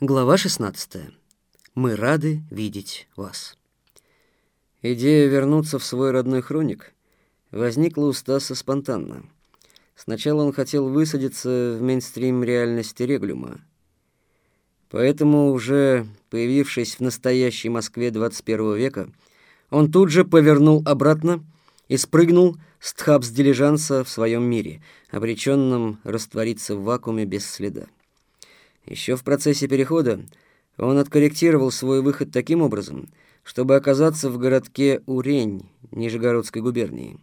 Глава 16. Мы рады видеть вас. Идея вернуться в свой родной хроник возникла у Стаса спонтанно. Сначала он хотел высадиться в мейнстрим реальности Реглюма. Поэтому, уже появившись в настоящей Москве 21 века, он тут же повернул обратно и спрыгнул с тхабс-дилижанса в своем мире, обреченном раствориться в вакууме без следа. Еще в процессе перехода он откорректировал свой выход таким образом, чтобы оказаться в городке Урень Нижегородской губернии.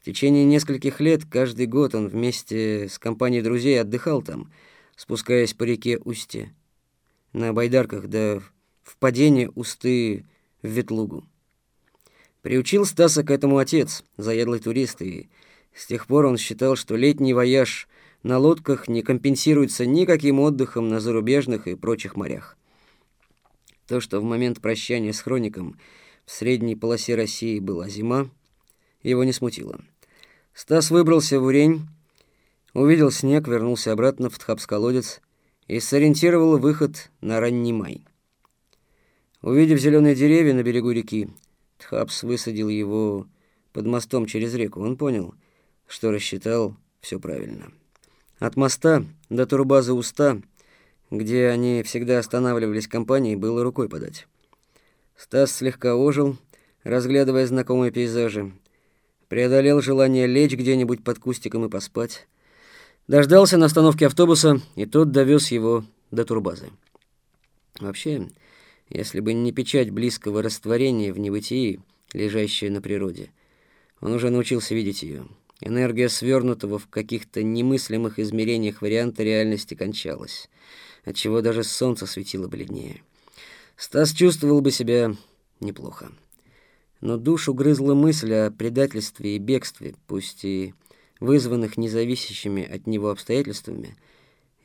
В течение нескольких лет каждый год он вместе с компанией друзей отдыхал там, спускаясь по реке Устье, на байдарках до впадения Усты в Ветлугу. Приучил Стаса к этому отец, заядлый турист, и с тех пор он считал, что летний вояж на лодках не компенсируется никаким отдыхом на зарубежных и прочих морях. То, что в момент прощания с Хроником в средней полосе России была зима, его не смутило. Стас выбрался в Урень, увидел снег, вернулся обратно в Тхапс-колодец и сориентировал выход на ранний май. Увидев зеленые деревья на берегу реки, Тхапс высадил его под мостом через реку. Он понял, что рассчитал все правильно. От моста до турбазы Уста, где они всегда останавливались компанией, было рукой подать. Стас слегка ожил, разглядывая знакомые пейзажи. Преодолел желание лечь где-нибудь под кустиком и поспать. Дождался на остановке автобуса, и тот довез его до турбазы. Вообще, если бы не печать близкого растворения в небытии, лежащая на природе, он уже научился видеть ее. Энергия свернутого в каких-то немыслимых измерениях варианта реальности кончалась, отчего даже солнце светило бледнее. Стас чувствовал бы себя неплохо. Но душу грызла мысль о предательстве и бегстве, пусть и вызванных независящими от него обстоятельствами,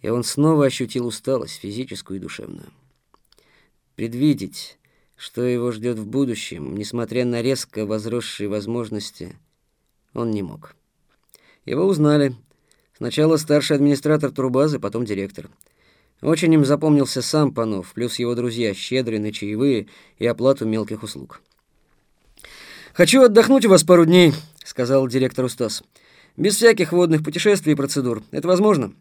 и он снова ощутил усталость, физическую и душевную. Предвидеть, что его ждет в будущем, несмотря на резко возросшие возможности, он не мог. Его узнали. Сначала старший администратор турбазы, потом директор. Очень им запомнился сам Панов, плюс его друзья, щедрые чаевые и оплату мелких услуг. «Хочу отдохнуть у вас пару дней», — сказал директор Стас. «Без всяких водных путешествий и процедур. Это возможно?»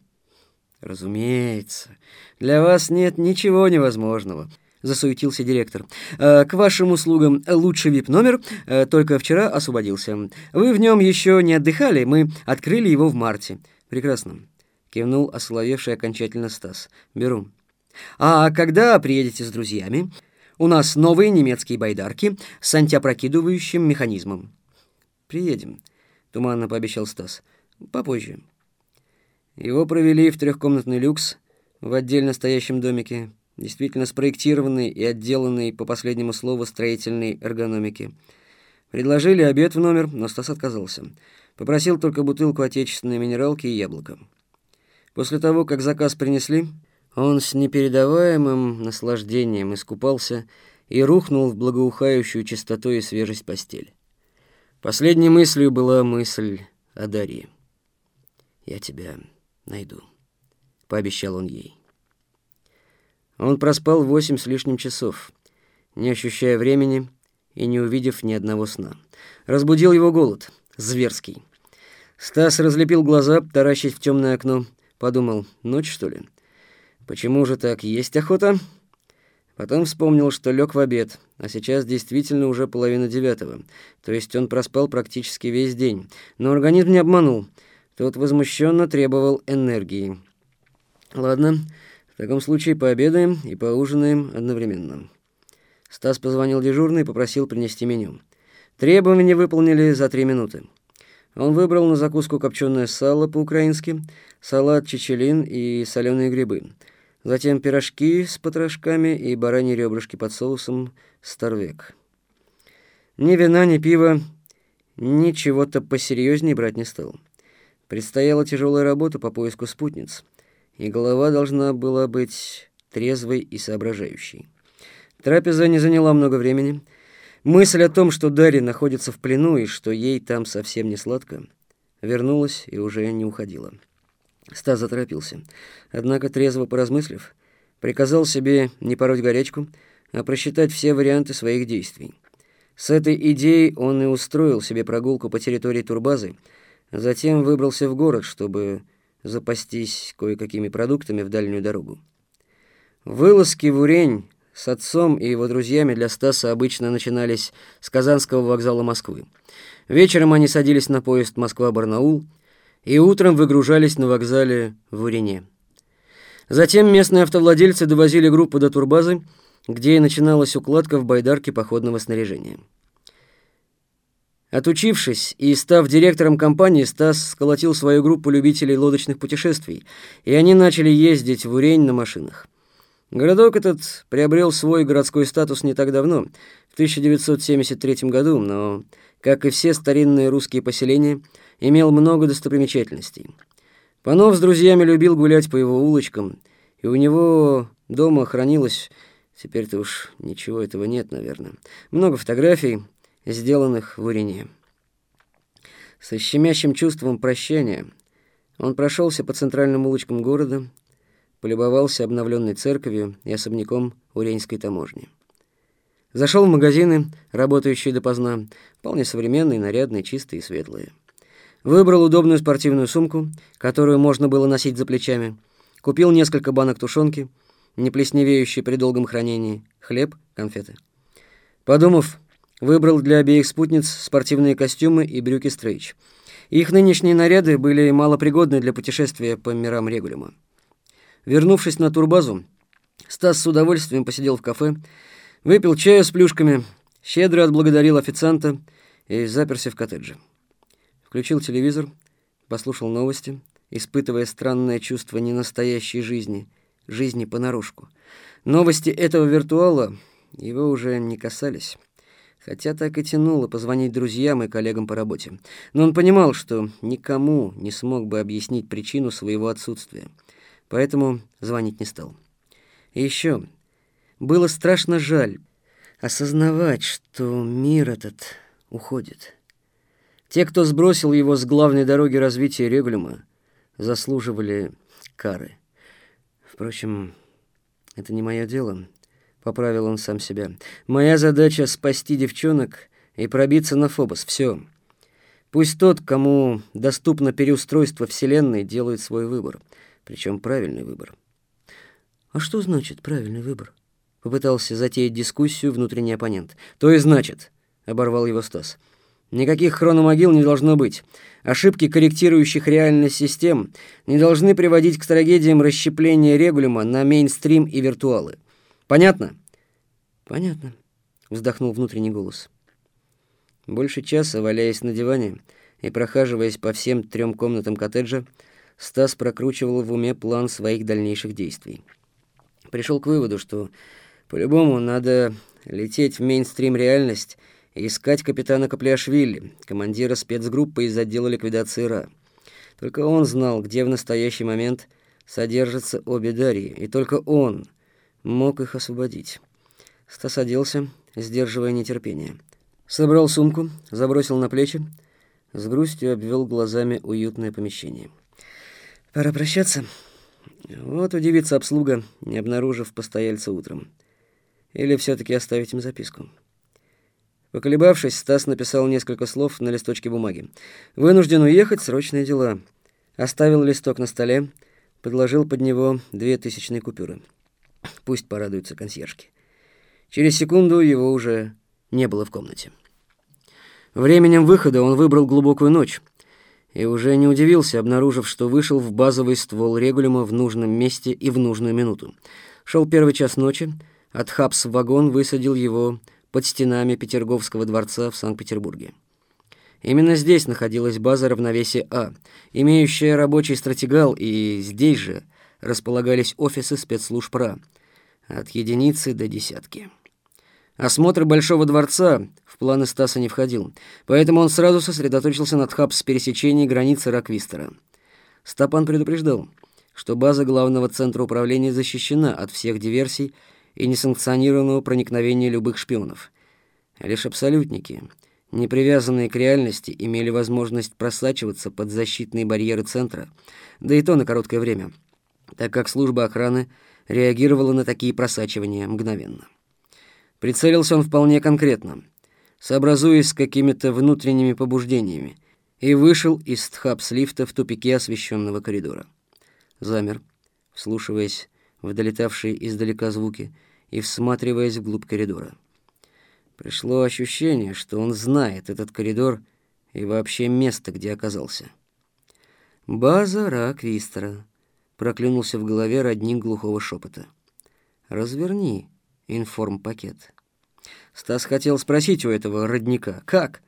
«Разумеется. Для вас нет ничего невозможного», — засуетился директор. «К вашим услугам лучший вип-номер, э, только вчера освободился. Вы в нем еще не отдыхали, мы открыли его в марте». «Прекрасно», — кивнул осоловевший окончательно Стас. «Беру». «А когда приедете с друзьями? У нас новые немецкие байдарки с антиопрокидывающим механизмом». «Приедем», — туманно пообещал Стас. «Попозже». Его провели в трехкомнатный люкс в отдельно стоящем домике действительно спроектированный и отделанный по последнему слову строительной эргономики. Предложили обед в номер, но Стас отказался. Попросил только бутылку отечественной минералки и яблоко. После того, как заказ принесли, он с непередаваемым наслаждением искупался и рухнул в благоухающую чистоту и свежесть постель. Последней мыслью была мысль о Дарье. «Я тебя найду», — пообещал он ей. Он проспал восемь с лишним часов, не ощущая времени и не увидев ни одного сна. Разбудил его голод, зверский. Стас разлепил глаза, таращить в темное окно. Подумал, ночь, что ли? Почему же так? Есть охота? Потом вспомнил, что лег в обед, а сейчас действительно уже половина девятого. То есть он проспал практически весь день. Но организм не обманул. Тот возмущенно требовал энергии. Ладно, в таком случае пообедаем и поужинаем одновременно. Стас позвонил дежурный и попросил принести меню. Требования выполнили за три минуты. Он выбрал на закуску копченое сало по-украински, салат чечелин и соленые грибы. Затем пирожки с потрошками и бараньи ребрышки под соусом старвек. Ни вина, ни пива, ни чего-то посерьезнее брать не стал. Предстояла тяжелая работа по поиску спутниц — и голова должна была быть трезвой и соображающей. Трапеза не заняла много времени. Мысль о том, что Дарья находится в плену и что ей там совсем не сладко, вернулась и уже не уходила. Стас заторопился. Однако, трезво поразмыслив, приказал себе не пороть горячку, а просчитать все варианты своих действий. С этой идеей он и устроил себе прогулку по территории турбазы, затем выбрался в город, чтобы запастись кое-какими продуктами в дальнюю дорогу. Вылазки в Урень с отцом и его друзьями для Стаса обычно начинались с Казанского вокзала Москвы. Вечером они садились на поезд Москва-Барнаул и утром выгружались на вокзале в Урине. Затем местные автовладельцы довозили группу до турбазы, где и начиналась укладка в байдарке походного снаряжения. Отучившись и став директором компании, Стас сколотил свою группу любителей лодочных путешествий, и они начали ездить в Урень на машинах. Городок этот приобрел свой городской статус не так давно, в 1973 году, но, как и все старинные русские поселения, имел много достопримечательностей. Панов с друзьями любил гулять по его улочкам, и у него дома хранилось, теперь-то уж ничего этого нет, наверное, много фотографий, сделанных в Урине. Со щемящим чувством прощания он прошелся по центральным улочкам города, полюбовался обновленной церковью и особняком Уренской таможни. Зашел в магазины, работающие допоздна, вполне современные, нарядные, чистые и светлые. Выбрал удобную спортивную сумку, которую можно было носить за плечами, купил несколько банок тушенки, не плесневеющей при долгом хранении, хлеб, конфеты. Подумав, выбрал для обеих спутниц спортивные костюмы и брюки стрейч. Их нынешние наряды были малопригодны для путешествия по мирам регулима. Вернувшись на турбазу, Стас с удовольствием посидел в кафе, выпил чаю с плюшками, щедро отблагодарил официанта и заперся в коттедже. Включил телевизор, послушал новости, испытывая странное чувство ненастоящей жизни, жизни понарошку. Новости этого виртуала его уже не касались. Хотя так и тянуло позвонить друзьям и коллегам по работе. Но он понимал, что никому не смог бы объяснить причину своего отсутствия поэтому звонить не стал. И еще было страшно жаль осознавать, что мир этот уходит. Те, кто сбросил его с главной дороги развития Регулюма, заслуживали кары. Впрочем, это не мое дело, поправил он сам себя. Моя задача спасти девчонок и пробиться на Фобос. Все. Пусть тот, кому доступно переустройство вселенной, делает свой выбор причем правильный выбор. А что значит правильный выбор? Попытался затеять дискуссию внутренний оппонент. То и значит, оборвал его Стас. Никаких хрономогил не должно быть. Ошибки корректирующих реальность систем не должны приводить к трагедиям расщепления регулима на мейнстрим и виртуалы. Понятно? Понятно, вздохнул внутренний голос. Больше часа, валяясь на диване и прохаживаясь по всем трем комнатам коттеджа, Стас прокручивал в уме план своих дальнейших действий. Пришел к выводу, что по-любому надо лететь в мейнстрим реальность и искать капитана Капляшвили, командира спецгруппы из отдела ликвидации РА. Только он знал, где в настоящий момент содержатся обе Дарьи, и только он мог их освободить. Стас оделся, сдерживая нетерпение. Собрал сумку, забросил на плечи, с грустью обвел глазами уютное помещение. Пора прощаться. Вот удивится обслуга, не обнаружив постояльца утром. Или все-таки оставить им записку. Поколебавшись, Стас написал несколько слов на листочке бумаги. «Вынужден уехать, срочные дела». Оставил листок на столе, подложил под него две тысячные купюры. Пусть порадуются консьержки. Через секунду его уже не было в комнате. Временем выхода он выбрал глубокую ночь и уже не удивился, обнаружив, что вышел в базовый ствол регулима в нужном месте и в нужную минуту. Шел первый час ночи, от Хабс вагон высадил его под стенами Петерговского дворца в Санкт-Петербурге. Именно здесь находилась база равновесия А, имеющая рабочий стратегал, и здесь же располагались офисы спецслужб РА, от единицы до десятки. Осмотр Большого дворца в планы Стаса не входил, поэтому он сразу сосредоточился над хаб пересечения границы Раквистера. Стапан предупреждал, что база главного центра управления защищена от всех диверсий и несанкционированного проникновения любых шпионов. Лишь абсолютники, не привязанные к реальности, имели возможность просачиваться под защитные барьеры центра, да и то на короткое время, так как служба охраны реагировала на такие просачивания мгновенно. Прицелился он вполне конкретно, сообразуясь с какими-то внутренними побуждениями, и вышел из тхапс-лифта в тупике освещенного коридора. Замер, вслушиваясь в долетавшие издалека звуки и всматриваясь вглубь коридора. Пришло ощущение, что он знает этот коридор и вообще место, где оказался. «База Раквистера», — проклюнулся в голове родник глухого шепота. «Разверни информпакет». Стас хотел спросить у этого родника, как?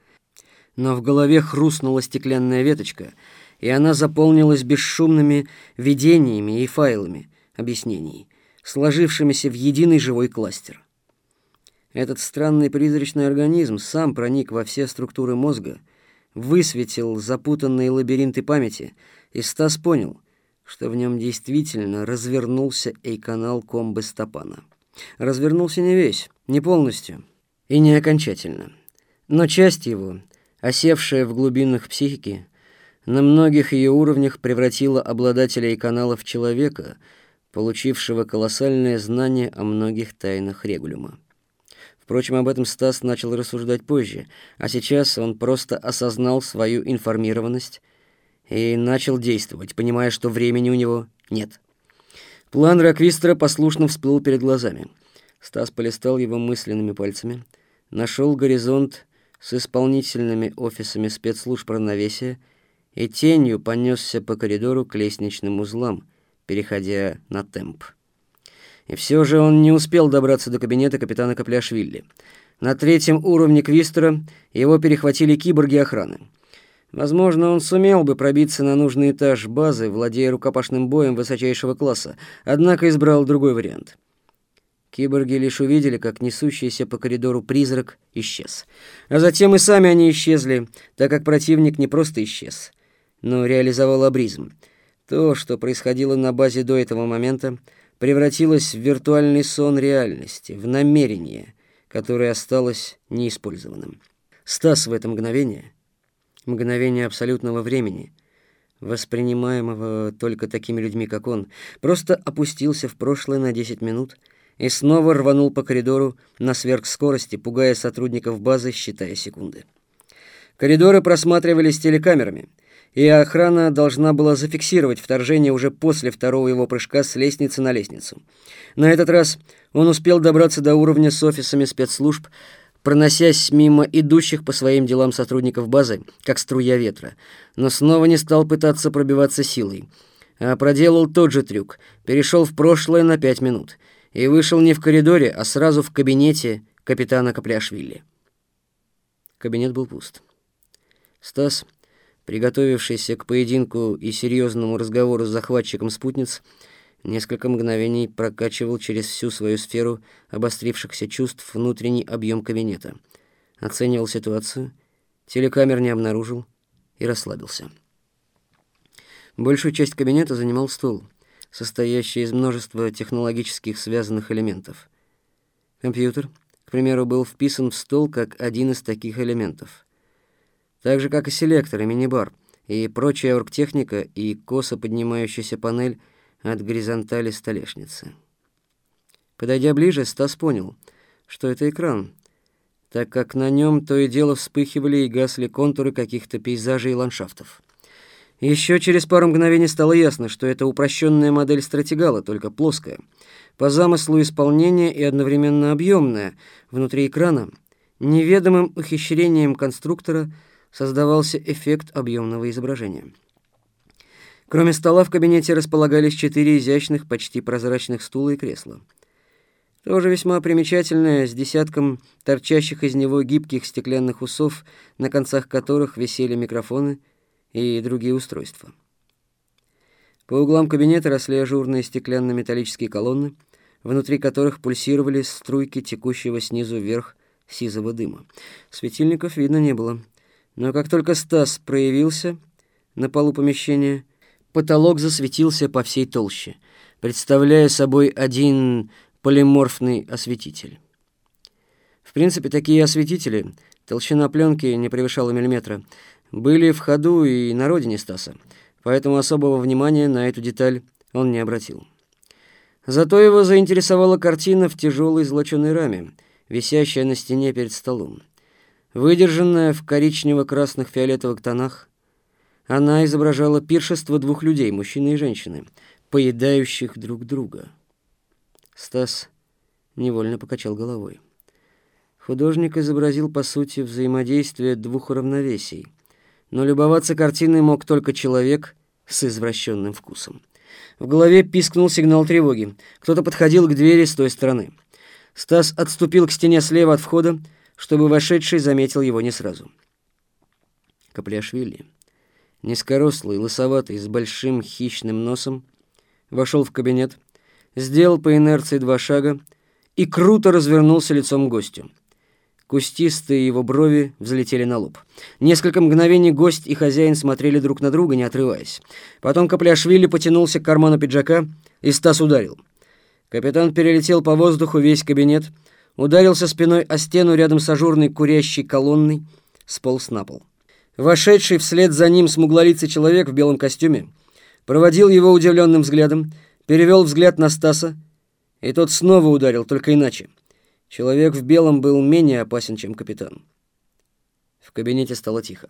Но в голове хрустнула стеклянная веточка, и она заполнилась бесшумными видениями и файлами объяснений, сложившимися в единый живой кластер. Этот странный призрачный организм сам проник во все структуры мозга, высветил запутанные лабиринты памяти, и Стас понял, что в нем действительно развернулся эйканал комбы Стопана. Развернулся не весь, не полностью и не окончательно, но часть его, осевшая в глубинах психики, на многих ее уровнях превратила обладателя эйканала в человека, получившего колоссальное знание о многих тайнах регулюма. Впрочем, об этом Стас начал рассуждать позже, а сейчас он просто осознал свою информированность и начал действовать, понимая, что времени у него нет. План Раквистера послушно всплыл перед глазами. Стас полистал его мысленными пальцами, нашел горизонт с исполнительными офисами спецслужб равновесия и тенью понесся по коридору к лестничным узлам, переходя на темп. И все же он не успел добраться до кабинета капитана Капляшвили. На третьем уровне Квистера его перехватили киборги охраны. Возможно, он сумел бы пробиться на нужный этаж базы, владея рукопашным боем высочайшего класса, однако избрал другой вариант. Киборги лишь увидели, как несущийся по коридору призрак исчез. А затем и сами они исчезли, так как противник не просто исчез, но реализовал абризм. То, что происходило на базе до этого момента, превратилась в виртуальный сон реальности, в намерение, которое осталось неиспользованным. Стас в это мгновение, мгновение абсолютного времени, воспринимаемого только такими людьми, как он, просто опустился в прошлое на 10 минут и снова рванул по коридору на сверхскорости, пугая сотрудников базы, считая секунды. Коридоры просматривались телекамерами — и охрана должна была зафиксировать вторжение уже после второго его прыжка с лестницы на лестницу. На этот раз он успел добраться до уровня с офисами спецслужб, проносясь мимо идущих по своим делам сотрудников базы, как струя ветра, но снова не стал пытаться пробиваться силой, а проделал тот же трюк, перешел в прошлое на пять минут и вышел не в коридоре, а сразу в кабинете капитана Капляшвили. Кабинет был пуст. Стас приготовившийся к поединку и серьезному разговору с захватчиком спутниц, несколько мгновений прокачивал через всю свою сферу обострившихся чувств внутренний объем кабинета, оценивал ситуацию, телекамер не обнаружил и расслабился. Большую часть кабинета занимал стол, состоящий из множества технологических связанных элементов. Компьютер, к примеру, был вписан в стол как один из таких элементов — так же, как и селектор и мини-бар, и прочая оргтехника и косо поднимающаяся панель от горизонтали столешницы. Подойдя ближе, Стас понял, что это экран, так как на нем то и дело вспыхивали и гасли контуры каких-то пейзажей и ландшафтов. Еще через пару мгновений стало ясно, что это упрощенная модель стратегала, только плоская, по замыслу исполнения и одновременно объемная, внутри экрана, неведомым ухищрением конструктора – создавался эффект объемного изображения. Кроме стола в кабинете располагались четыре изящных, почти прозрачных стула и кресла. Тоже весьма примечательное, с десятком торчащих из него гибких стеклянных усов, на концах которых висели микрофоны и другие устройства. По углам кабинета росли ажурные стеклянно-металлические колонны, внутри которых пульсировали струйки текущего снизу вверх сизого дыма. Светильников видно не было. Но как только Стас проявился на полу помещения, потолок засветился по всей толще, представляя собой один полиморфный осветитель. В принципе, такие осветители, толщина пленки не превышала миллиметра, были в ходу и на родине Стаса, поэтому особого внимания на эту деталь он не обратил. Зато его заинтересовала картина в тяжелой золоченой раме, висящая на стене перед столом. Выдержанная в коричнево-красных фиолетовых тонах, она изображала пиршество двух людей, мужчины и женщины, поедающих друг друга. Стас невольно покачал головой. Художник изобразил, по сути, взаимодействие двух равновесий, но любоваться картиной мог только человек с извращенным вкусом. В голове пискнул сигнал тревоги. Кто-то подходил к двери с той стороны. Стас отступил к стене слева от входа, чтобы вошедший заметил его не сразу. Капляшвили, низкорослый, лысоватый, с большим хищным носом, вошел в кабинет, сделал по инерции два шага и круто развернулся лицом к гостю. Кустистые его брови взлетели на лоб. Несколько мгновений гость и хозяин смотрели друг на друга, не отрываясь. Потом Капляшвили потянулся к карману пиджака, и Стас ударил. Капитан перелетел по воздуху весь кабинет, ударился спиной о стену рядом с ажурной курящей колонной, сполз на пол. Вошедший вслед за ним смуглолицый человек в белом костюме проводил его удивленным взглядом, перевел взгляд на Стаса, и тот снова ударил, только иначе. Человек в белом был менее опасен, чем капитан. В кабинете стало тихо.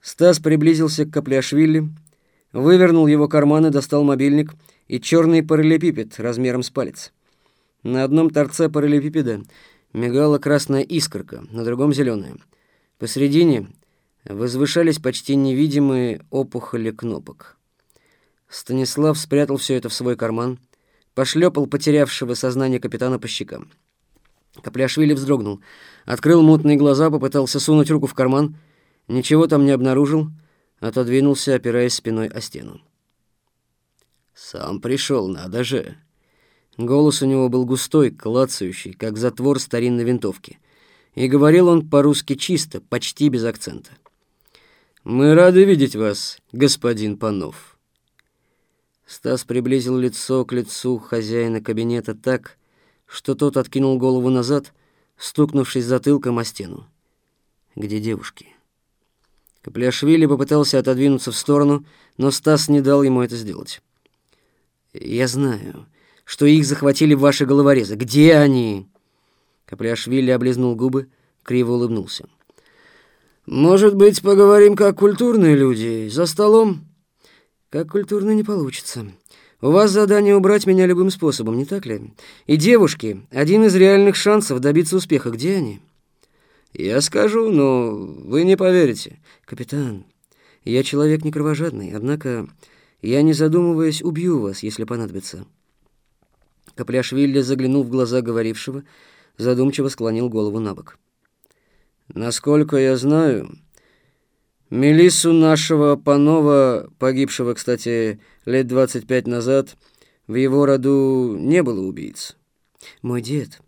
Стас приблизился к Капляшвили, вывернул его карманы, достал мобильник и черный параллелепипед размером с палец. На одном торце параллелепипеда мигала красная искорка, на другом — зеленая. Посредине возвышались почти невидимые опухоли кнопок. Станислав спрятал все это в свой карман, пошлепал потерявшего сознание капитана по щекам. Капляшвили вздрогнул. Открыл мутные глаза, попытался сунуть руку в карман. Ничего там не обнаружил. Отодвинулся, опираясь спиной о стену. «Сам пришел, надо же!» Голос у него был густой, клацающий, как затвор старинной винтовки. И говорил он по-русски чисто, почти без акцента. «Мы рады видеть вас, господин Панов». Стас приблизил лицо к лицу хозяина кабинета так, что тот откинул голову назад, стукнувшись затылком о стену. «Где девушки?» Капляшвили попытался отодвинуться в сторону, но Стас не дал ему это сделать. «Я знаю, что их захватили ваши головорезы. Где они?» Капляшвили облизнул губы, криво улыбнулся. «Может быть, поговорим как культурные люди, за столом?» «Как культурно не получится. У вас задание убрать меня любым способом, не так ли? И девушки — один из реальных шансов добиться успеха. Где они? Я скажу, но вы не поверите. Капитан, я человек не кровожадный, однако я, не задумываясь, убью вас, если понадобится. Капляшвили заглянул в глаза говорившего, задумчиво склонил голову на бок. Насколько я знаю, Мелиссу нашего Панова, погибшего, кстати, лет 25 назад, в его роду не было убийц. Мой дед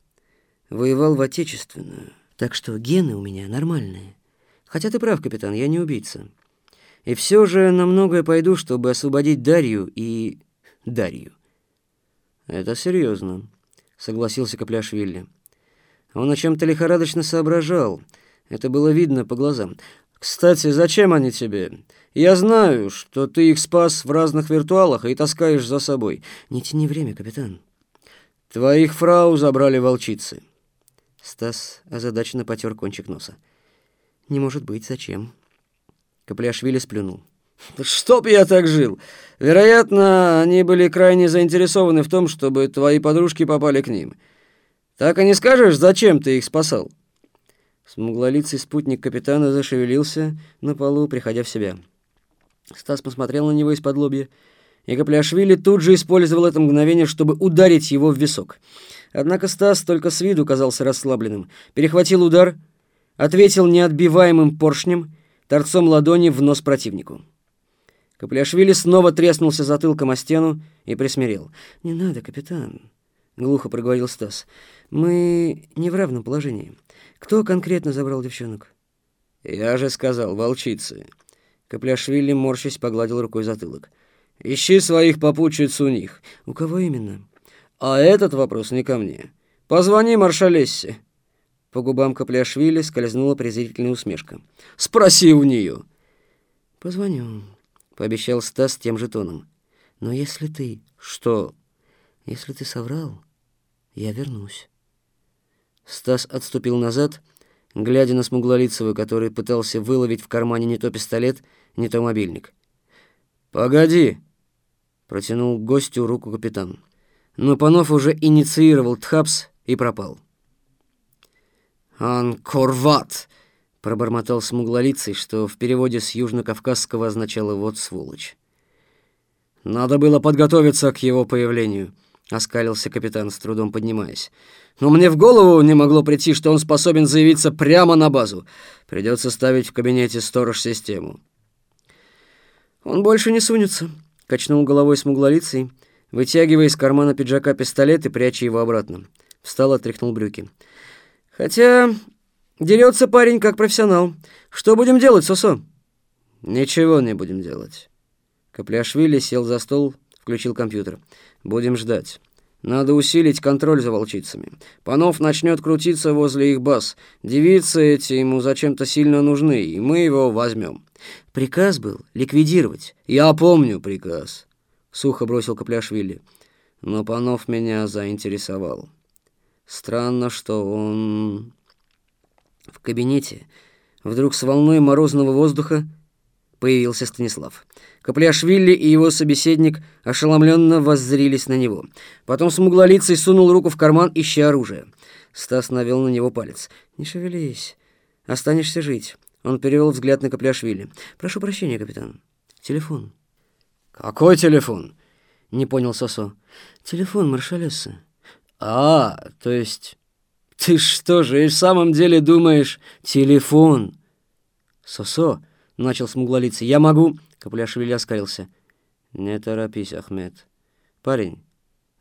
воевал в Отечественную, так что гены у меня нормальные. Хотя ты прав, капитан, я не убийца. И все же на многое пойду, чтобы освободить Дарью и... Дарью. Это серьезно, согласился Капляшвили. Он о чем-то лихорадочно соображал. Это было видно по глазам. Кстати, зачем они тебе? Я знаю, что ты их спас в разных виртуалах и таскаешь за собой. Не тяни время, капитан. Твоих фрау забрали волчицы. Стас озадаченно потер кончик носа. Не может быть, зачем? Капляшвили сплюнул. «Чтоб я так жил! Вероятно, они были крайне заинтересованы в том, чтобы твои подружки попали к ним. Так и не скажешь, зачем ты их спасал?» Смуглолицый спутник капитана зашевелился на полу, приходя в себя. Стас посмотрел на него из-под лобья, и Капляшвили тут же использовал это мгновение, чтобы ударить его в висок. Однако Стас только с виду казался расслабленным. Перехватил удар, ответил неотбиваемым поршнем, торцом ладони в нос противнику. Капляшвили снова треснулся затылком о стену и присмирел. «Не надо, капитан», — глухо проговорил Стас. «Мы не в равном положении». Кто конкретно забрал девчонок? Я же сказал, волчицы. Капляшвили, морщись, погладил рукой затылок. Ищи своих попутчиц у них. У кого именно? А этот вопрос не ко мне. Позвони маршалессе. По губам Капляшвили скользнула презрительная усмешка. Спроси у нее. Позвоню, пообещал Стас тем же тоном. Но если ты... Что? Если ты соврал, я вернусь. Стас отступил назад, глядя на Смуглолицего, который пытался выловить в кармане не то пистолет, не то мобильник. «Погоди!» — протянул гостю руку капитан. Но Панов уже инициировал Тхапс и пропал. «Анкорват!» — пробормотал смуглолицый, что в переводе с южнокавказского означало «вот сволочь». «Надо было подготовиться к его появлению», — оскалился капитан, с трудом поднимаясь. «Но мне в голову не могло прийти, что он способен заявиться прямо на базу. Придется ставить в кабинете сторож-систему». «Он больше не сунется», — качнул головой смуглолицей, вытягивая из кармана пиджака пистолет и пряча его обратно. Встал, отряхнул брюки. «Хотя дерется парень как профессионал. Что будем делать, Сосо?» «Ничего не будем делать». Капляшвили сел за стол, включил компьютер. «Будем ждать. Надо усилить контроль за волчицами. Панов начнет крутиться возле их баз. Девицы эти ему зачем-то сильно нужны, и мы его возьмем». «Приказ был ликвидировать». «Я помню приказ», — сухо бросил Капляшвили. «Но Панов меня заинтересовал. Странно, что он...» В кабинете вдруг с волной морозного воздуха появился Станислав. Капляшвили и его собеседник ошеломленно воззрились на него. Потом смуглолицый сунул руку в карман, ища оружие. Стас навел на него палец. «Не шевелись. Останешься жить». Он перевел взгляд на Капляшвили. «Прошу прощения, капитан. Телефон». «Какой телефон?» — не понял Сосо. «Телефон маршалессы». «А, то есть...» «Ты что же, и в самом деле думаешь...» «Телефон!» «Сосо!» — начал смуглолицый. «Я могу...» — Капляшвили оскалился. «Не торопись, Ахмед. Парень,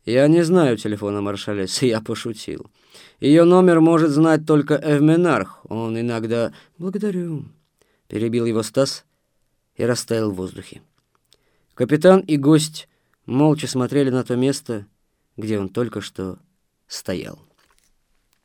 я не знаю телефона маршалессы, я пошутил. Ее номер может знать только Эвменарх. Он иногда... Благодарю. Перебил его Стас и растаял в воздухе. Капитан и гость молча смотрели на то место, где он только что стоял.